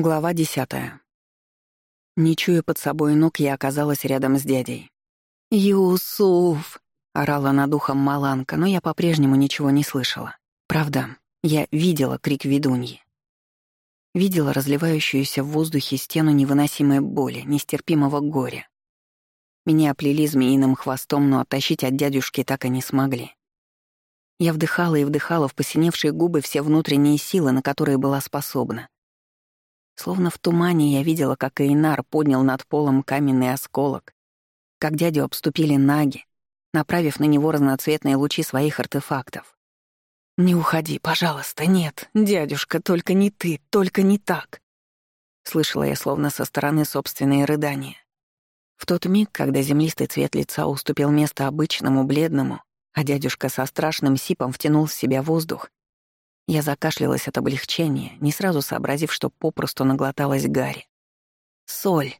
Глава десятая. Не чуя под собой ног, я оказалась рядом с дядей. «Юсуф!» — орала над ухом Маланка, но я по-прежнему ничего не слышала. Правда, я видела крик ведуньи. Видела разливающуюся в воздухе стену невыносимой боли, нестерпимого горя. Меня оплели змеиным хвостом, но оттащить от дядюшки так и не смогли. Я вдыхала и вдыхала в посиневшие губы все внутренние силы, на которые была способна — Словно в тумане я видела, как Эйнар поднял над полом каменный осколок, как дядю обступили наги, направив на него разноцветные лучи своих артефактов. «Не уходи, пожалуйста, нет, дядюшка, только не ты, только не так!» Слышала я словно со стороны собственные рыдания. В тот миг, когда землистый цвет лица уступил место обычному, бледному, а дядюшка со страшным сипом втянул в себя воздух, я закашлялась от облегчения, не сразу сообразив, что попросту наглоталась Гарри. Соль.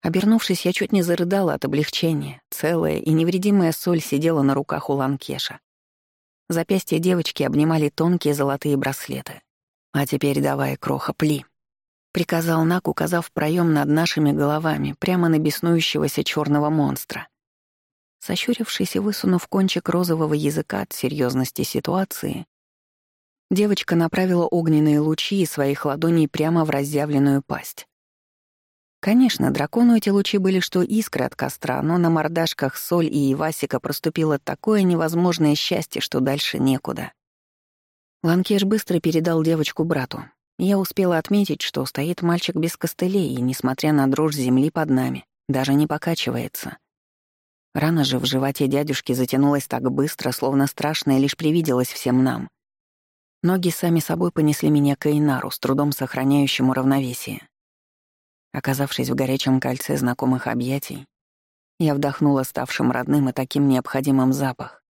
Обернувшись, я чуть не зарыдала от облегчения. Целая и невредимая соль сидела на руках у Ланкеша. Запястья девочки обнимали тонкие золотые браслеты. «А теперь давай, кроха, пли», — приказал Нак, указав проем над нашими головами, прямо на беснующегося черного монстра. Сощурившись и высунув кончик розового языка от серьезности ситуации, Девочка направила огненные лучи из своих ладоней прямо в разъявленную пасть. Конечно, дракону эти лучи были что искры от костра, но на мордашках Соль и Ивасика проступило такое невозможное счастье, что дальше некуда. Ланкеш быстро передал девочку брату. Я успела отметить, что стоит мальчик без костылей, и, несмотря на дрожь земли под нами, даже не покачивается. Рана же в животе дядюшки затянулась так быстро, словно страшное лишь привиделось всем нам — Ноги сами собой понесли меня к Эйнару, с трудом сохраняющему равновесие. Оказавшись в горячем кольце знакомых объятий, я вдохнула ставшим родным и таким необходимым запах.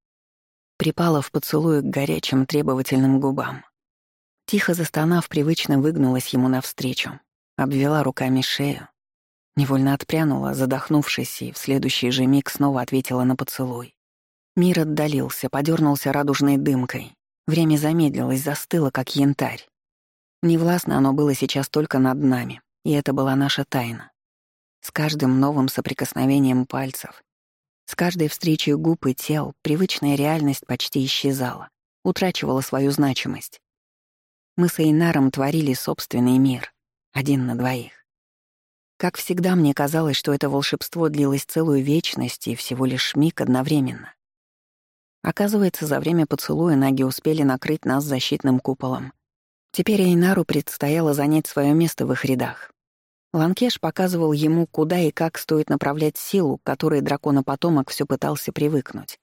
Припала в поцелуй к горячим требовательным губам. Тихо застонав, привычно выгнулась ему навстречу, обвела руками шею, невольно отпрянула, задохнувшись, и в следующий же миг снова ответила на поцелуй. Мир отдалился, подернулся радужной дымкой, Время замедлилось, застыло, как янтарь. Невластно оно было сейчас только над нами, и это была наша тайна. С каждым новым соприкосновением пальцев, с каждой встречей губ и тел привычная реальность почти исчезала, утрачивала свою значимость. Мы с Эйнаром творили собственный мир, один на двоих. Как всегда, мне казалось, что это волшебство длилось целую вечность и всего лишь миг одновременно. Оказывается, за время поцелуя наги успели накрыть нас защитным куполом. Теперь Эйнару предстояло занять свое место в их рядах. Ланкеш показывал ему, куда и как стоит направлять силу, к которой дракона-потомок все пытался привыкнуть.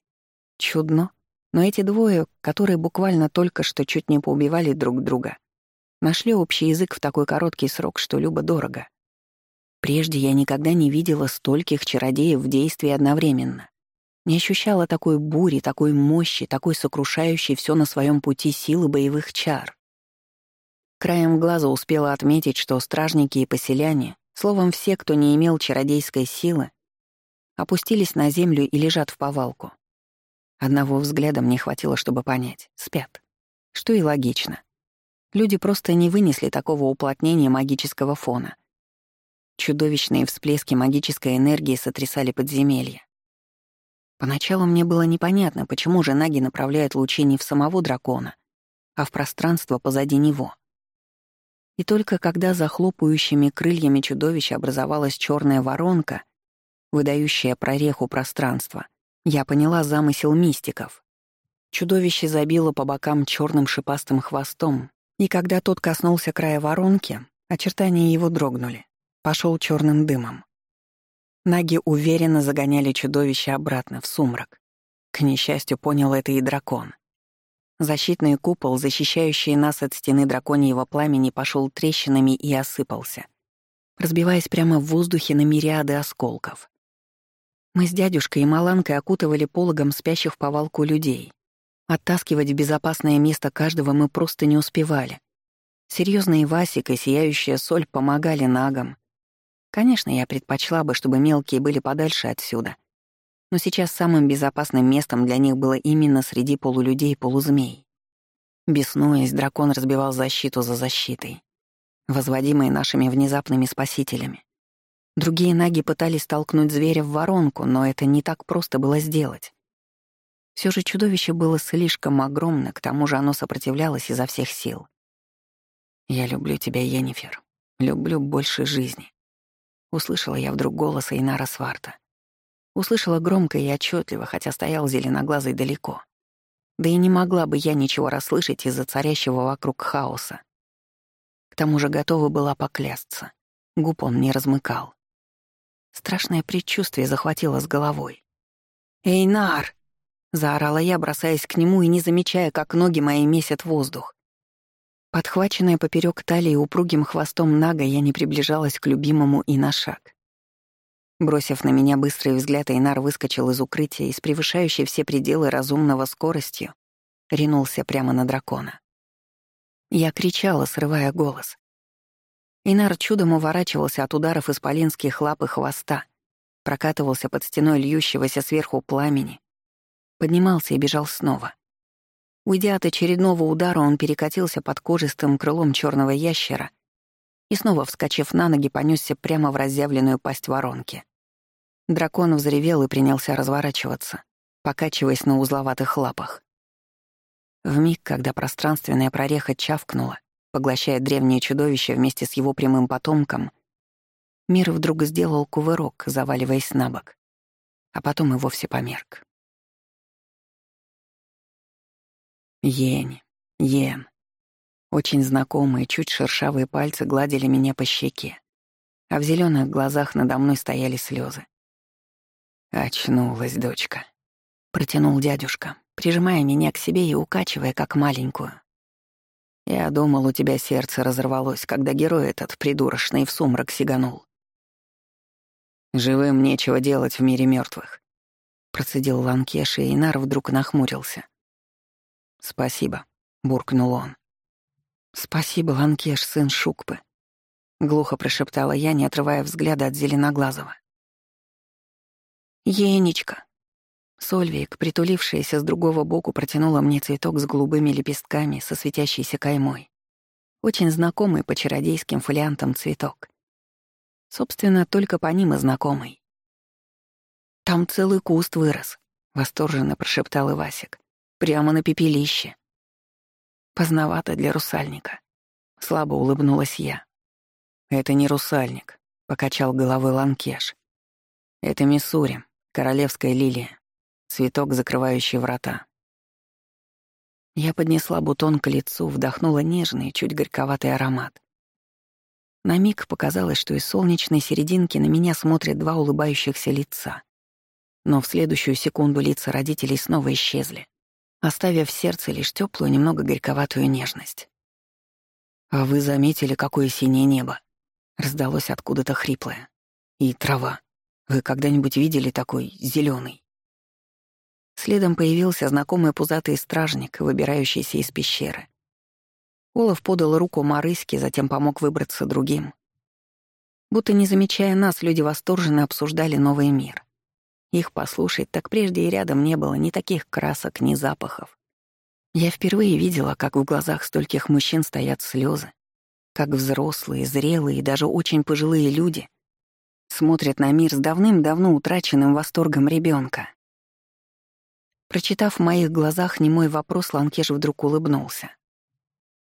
Чудно, но эти двое, которые буквально только что чуть не поубивали друг друга, нашли общий язык в такой короткий срок, что любо-дорого. Прежде я никогда не видела стольких чародеев в действии одновременно. Не ощущала такой бури, такой мощи, такой сокрушающей все на своем пути силы боевых чар. Краем глаза успела отметить, что стражники и поселяне, словом, все, кто не имел чародейской силы, опустились на землю и лежат в повалку. Одного взгляда мне хватило, чтобы понять — спят. Что и логично. Люди просто не вынесли такого уплотнения магического фона. Чудовищные всплески магической энергии сотрясали подземелья. Поначалу мне было непонятно, почему же наги направляют лучи не в самого дракона, а в пространство позади него. И только когда за хлопающими крыльями чудовища образовалась черная воронка, выдающая прореху пространства, я поняла замысел мистиков. Чудовище забило по бокам черным шипастым хвостом, и когда тот коснулся края воронки, очертания его дрогнули, пошел черным дымом. Наги уверенно загоняли чудовище обратно, в сумрак. К несчастью, понял это и дракон. Защитный купол, защищающий нас от стены драконьего пламени, пошел трещинами и осыпался, разбиваясь прямо в воздухе на мириады осколков. Мы с дядюшкой и Маланкой окутывали пологом спящих в повалку людей. Оттаскивать в безопасное место каждого мы просто не успевали. Серьезный Васик и сияющая соль помогали нагам, Конечно, я предпочла бы, чтобы мелкие были подальше отсюда. Но сейчас самым безопасным местом для них было именно среди полулюдей и полузмей. Беснуясь, дракон разбивал защиту за защитой. возводимые нашими внезапными спасителями. Другие наги пытались толкнуть зверя в воронку, но это не так просто было сделать. Все же чудовище было слишком огромно, к тому же оно сопротивлялось изо всех сил. «Я люблю тебя, Йеннифер. Люблю больше жизни». Услышала я вдруг голос Инара Сварта. Услышала громко и отчетливо, хотя стоял зеленоглазый далеко. Да и не могла бы я ничего расслышать из-за царящего вокруг хаоса. К тому же готова была поклясться. Губ он не размыкал. Страшное предчувствие захватило с головой. «Эйнар!» Заорала я, бросаясь к нему и не замечая, как ноги мои месят воздух. Подхваченная поперек талии упругим хвостом Нага, я не приближалась к любимому и на шаг. Бросив на меня быстрый взгляд, Эйнар выскочил из укрытия и с превышающей все пределы разумного скоростью ринулся прямо на дракона. Я кричала, срывая голос. Эйнар чудом уворачивался от ударов исполинских лап и хвоста, прокатывался под стеной льющегося сверху пламени, поднимался и бежал снова. Уйдя от очередного удара, он перекатился под кожистым крылом черного ящера и снова, вскочив на ноги, понесся прямо в разъявленную пасть воронки. Дракон взревел и принялся разворачиваться, покачиваясь на узловатых лапах. В миг, когда пространственная прореха чавкнула, поглощая древнее чудовище вместе с его прямым потомком, мир вдруг сделал кувырок, заваливаясь на бок, а потом и вовсе померк. Йень, Йен. Очень знакомые, чуть шершавые пальцы гладили меня по щеке, а в зеленых глазах надо мной стояли слезы. «Очнулась, дочка», — протянул дядюшка, прижимая меня к себе и укачивая, как маленькую. «Я думал, у тебя сердце разорвалось, когда герой этот придурочный в сумрак сиганул. Живым нечего делать в мире мертвых. процедил Ланкеш, и Инар вдруг нахмурился. «Спасибо», — буркнул он. «Спасибо, Ланкеш, сын Шукпы», — глухо прошептала я, не отрывая взгляда от зеленоглазого. «Енечка». Сольвик, притулившаяся с другого боку, протянула мне цветок с голубыми лепестками со светящейся каймой. Очень знакомый по чародейским фолиантам цветок. Собственно, только по ним и знакомый. «Там целый куст вырос», — восторженно прошептал Ивасик. Прямо на пепелище. Поздновато для русальника. Слабо улыбнулась я. «Это не русальник», — покачал головой Ланкеш. «Это Миссури, королевская лилия, цветок, закрывающий врата». Я поднесла бутон к лицу, вдохнула нежный, чуть горьковатый аромат. На миг показалось, что из солнечной серединки на меня смотрят два улыбающихся лица. Но в следующую секунду лица родителей снова исчезли оставив в сердце лишь теплую, немного горьковатую нежность. «А вы заметили, какое синее небо?» — раздалось откуда-то хриплое. «И трава. Вы когда-нибудь видели такой зеленый? Следом появился знакомый пузатый стражник, выбирающийся из пещеры. Олаф подал руку Марыське, затем помог выбраться другим. Будто не замечая нас, люди восторженно обсуждали новый мир. Их послушать, так прежде и рядом не было ни таких красок, ни запахов. Я впервые видела, как в глазах стольких мужчин стоят слезы, как взрослые, зрелые и даже очень пожилые люди смотрят на мир с давным-давно утраченным восторгом ребенка. Прочитав в моих глазах немой вопрос, Ланкеш вдруг улыбнулся.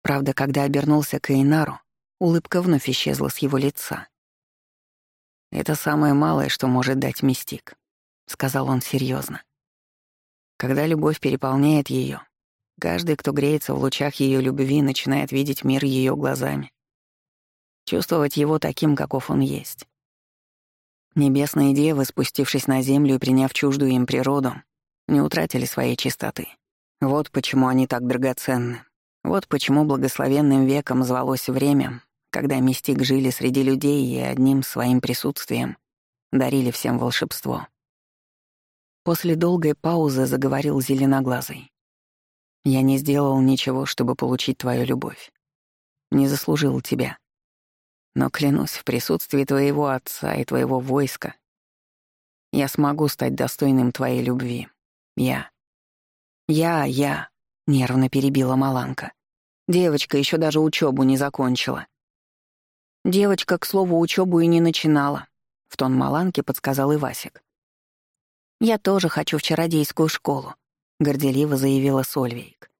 Правда, когда обернулся к Эйнару, улыбка вновь исчезла с его лица. Это самое малое, что может дать мистик. — сказал он серьезно. Когда любовь переполняет ее, каждый, кто греется в лучах ее любви, начинает видеть мир ее глазами. Чувствовать его таким, каков он есть. Небесные девы, спустившись на землю и приняв чуждую им природу, не утратили своей чистоты. Вот почему они так драгоценны. Вот почему благословенным веком звалось время, когда мистик жили среди людей и одним своим присутствием дарили всем волшебство. После долгой паузы заговорил зеленоглазый. «Я не сделал ничего, чтобы получить твою любовь. Не заслужил тебя. Но клянусь, в присутствии твоего отца и твоего войска я смогу стать достойным твоей любви. Я. Я, я, — нервно перебила Маланка. Девочка еще даже учебу не закончила. Девочка, к слову, учебу и не начинала. В тон Маланки подсказал и Васик. «Я тоже хочу в чародейскую школу», — горделиво заявила Сольвейк.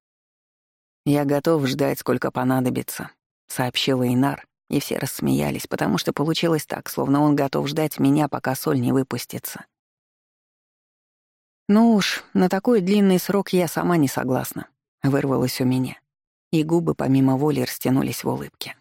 «Я готов ждать, сколько понадобится», — сообщила Инар, и все рассмеялись, потому что получилось так, словно он готов ждать меня, пока соль не выпустится. «Ну уж, на такой длинный срок я сама не согласна», — вырвалось у меня, и губы помимо воли растянулись в улыбке.